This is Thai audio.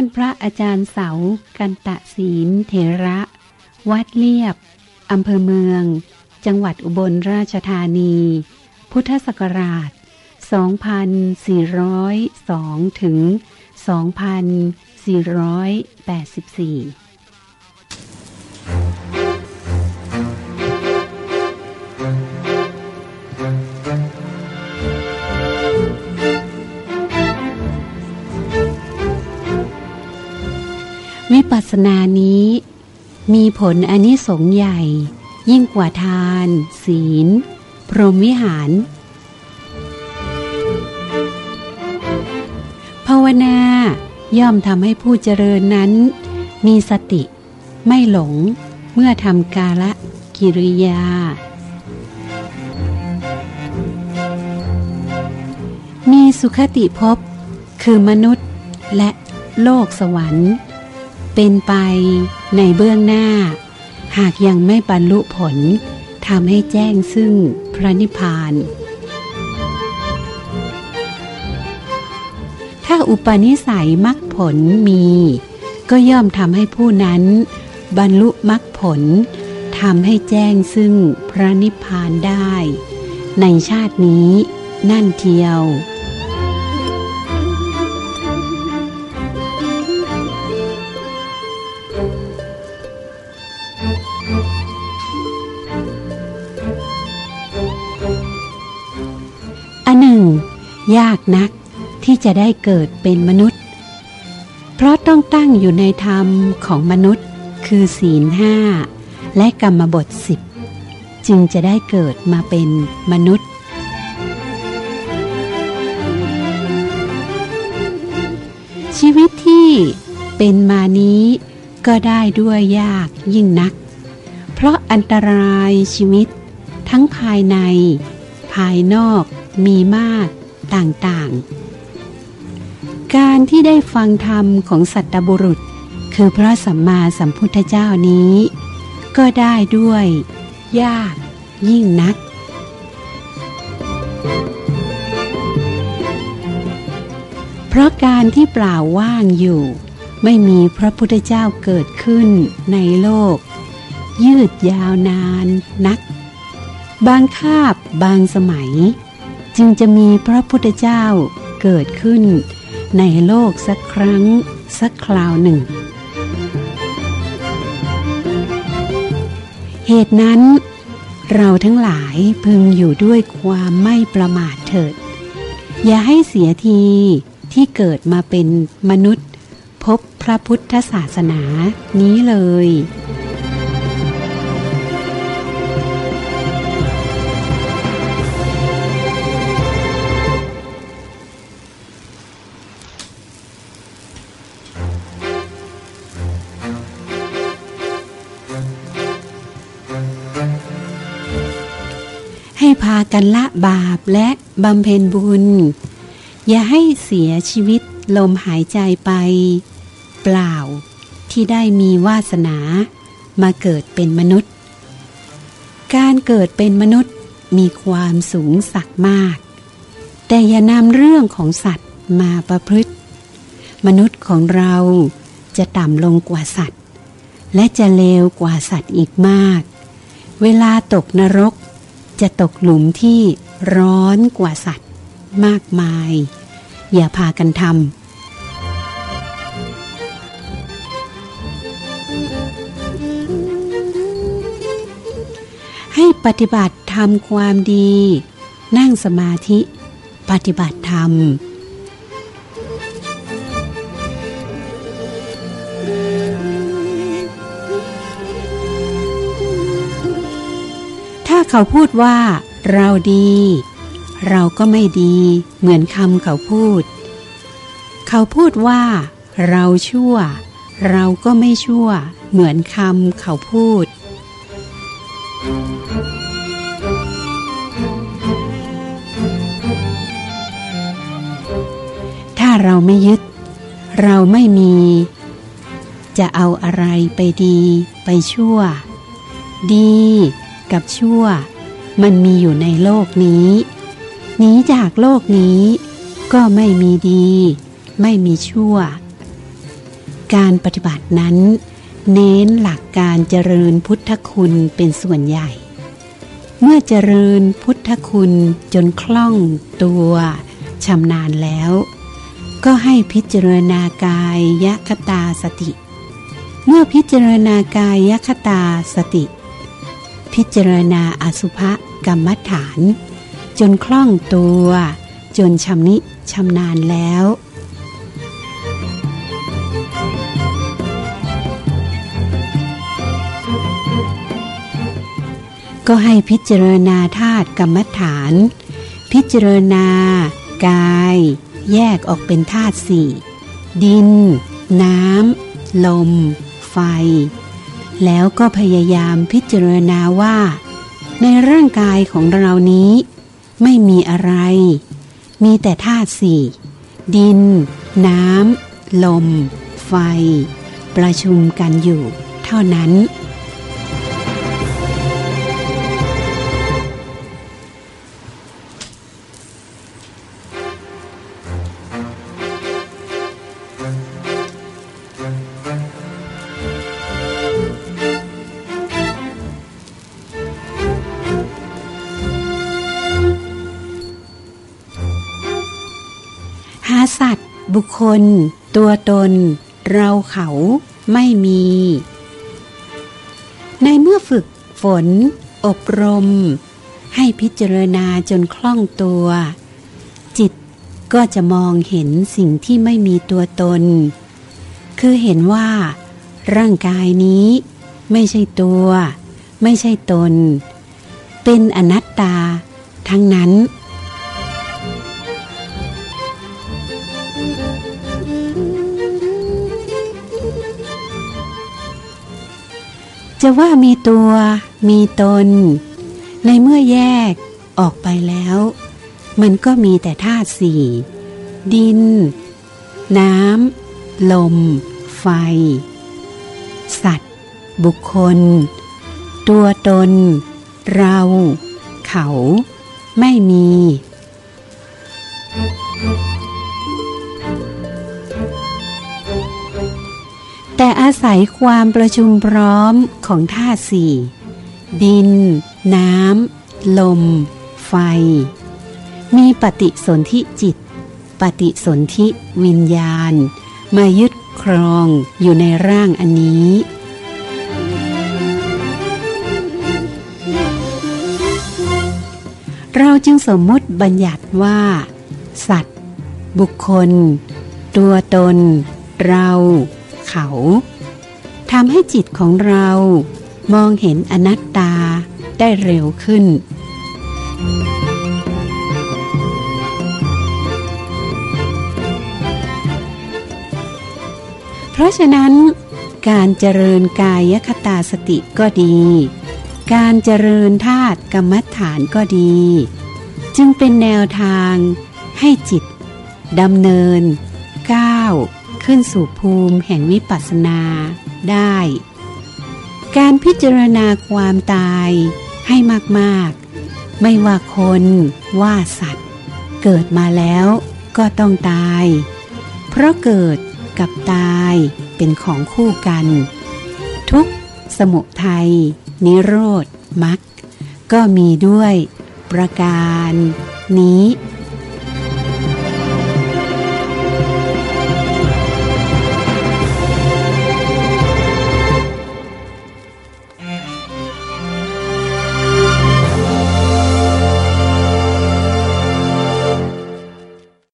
านพระอาจารย์เสา กันตะศีลเถระ วัดเลียบ อำเภอเมือง จังหวัดอุบลราชธานี พุทธศักราช 2402 ถึง 2484 ปัสสนานี้ มีผลอนิสงส์ใหญ่ ยิ่งกว่าทาน ศีล พรหมวิหาร ภาวนาย่อมทำให้ผู้เจริญนั้น มีสติ ไม่หลง เมื่อทำกาละกิริยา มีสุขติภพคือมนุษย์และโลกสวรรค์ เป็นไปในเบื้องหน้า หากยังไม่บรรลุผลทำให้แจ้งซึ่งพระนิพพาน ถ้าอุปนิสัยมรรคผลมี ก็ย่อมทำให้ผู้นั้น บรรลุมรรคผลทำให้แจ้งซึ่งพระนิพพานได้ ในชาตินี้นั่นเทียว ยากนักที่จะได้เกิดเป็นมนุษย์ เพราะต้องตั้งอยู่ในธรรมของมนุษย์ คือศีลห้าและกรรมบทสิบจึงจะได้เกิดมาเป็นมนุษย์ ชีวิตที่เป็นมานี้ก็ได้ด้วยยากยิ่งนัก เพราะอันตรายชีวิตทั้งภายใน ภายนอกมีมาก ต่างๆ การที่ได้ฟังธรรมของสัตบุรุษ คือพระสัมมาสัมพุทธเจ้านี้ ก็ได้ด้วย ยากยิ่งนัก เพราะการที่เปล่าว่างอยู่ ไม่มีพระพุทธเจ้าเกิดขึ้นในโลก ยืดยาวนานนัก บางคาบบางสมัย จึงจะมีพระพุทธเจ้าเกิดขึ้น ในโลกสักครั้งสักคราวหนึ่ง เหตุนั้นเราทั้งหลายพึงอยู่ด้วยความไม่ประมาทเถิด อย่าให้เสียทีที่เกิดมาเป็นมนุษย์ พบพระพุทธศาสนานี้เลย พากันละบาปและบำเพ็ญบุญ อย่าให้เสียชีวิตลมหายใจไป เปล่าที่ได้มีวาสนามาเกิดเป็นมนุษย์ การเกิดเป็นมนุษย์มีความสูงสักมาก แต่อย่านำเรื่องของสัตว์มาประพฤติ มนุษย์ของเราจะต่ำลงกว่าสัตว์ และจะเลวกว่าสัตว์อีกมาก เวลาตกนรก จะตกหลุมที่ร้อนกว่าสัตว์ มากมาย อย่าพากันทำให้ปฏิบัติทำความดี นั่งสมาธิ ปฏิบัติธรรม เขาพูดว่า เราดี เราก็ไม่ดี เหมือนคำเขาพูด เขาพูดว่า เราชั่ว เราก็ไม่ชั่ว เหมือนคำเขาพูด ถ้าเราไม่ยึด เราไม่มี จะเอาอะไรไปดี ไปชั่ว ดี กับชั่ว มันมีอยู่ในโลกนี้หนีจากโลกนี้ ก็ไม่มีดี ไม่มีชั่ว การปฏิบัตินั้น เน้นหลักการเจริญพุทธคุณเป็นส่วนใหญ่ เมื่อเจริญพุทธคุณจนคล่องตัวชำนาญแล้ว ก็ให้พิจารณากายยคตาสติ เมื่อพิจารณากายยคตาสติ พิจารณาอสุภกรรมฐาน จนคล่องตัว จนชำนิชำนาญแล้ว ก็ให้พิจารณาธาตุกรรมฐาน พิจารณากาย แยกออกเป็นธาตุสี่ดิน น้ำ ลม ไฟ แล้วก็พยายามพิจารณาว่า ในร่างกายของเรานี้ ไม่มีอะไร มีแต่ธาตุสี่ดิน น้ำ ลม ไฟ ประชุมกันอยู่ เท่านั้น สัตว์ บุคคล ตัวตน เราเขาไม่มี ในเมื่อฝึกฝน อบรม ให้พิจารณาจนคล่องตัว จิตก็จะมองเห็นสิ่งที่ไม่มีตัวตน คือเห็นว่า ร่างกายนี้ ไม่ใช่ตัว ไม่ใช่ตน เป็นอนัตตา ทั้งนั้น จะว่ามีตัวมีตน ในเมื่อแยกออกไปแล้ว มันก็มีแต่ธาตุสี่ ดิน น้ำ ลม ไฟ สัตว์ บุคคล ตัวตน เรา เขา ไม่มี แต่อาศัยความประชุมพร้อมของธาตุสี่ ดิน น้ำ ลม ไฟ มีปฏิสนธิจิต ปฏิสนธิวิญญาณ มายึดครองอยู่ในร่างอันนี้เราจึงสมมุติบัญญัติว่า สัตว์ บุคคล ตัวตน เรา เขาทำให้จิตของเรามองเห็นอนัตตาได้เร็วขึ้น เพราะฉะนั้น การเจริญกายคตาสติก็ดี การเจริญธาตุกรรมฐานก็ดี จึงเป็นแนวทางให้จิตดำเนินก้าว ขึ้นสู่ภูมิแห่งวิปัสสนาได้ การพิจารณาความตายให้มากๆ ไม่ว่าคนว่าสัตว์ เกิดมาแล้วก็ต้องตาย เพราะเกิดกับตายเป็นของคู่กัน ทุกสมุทัยนิโรธมรรคก็มีด้วยประการนี้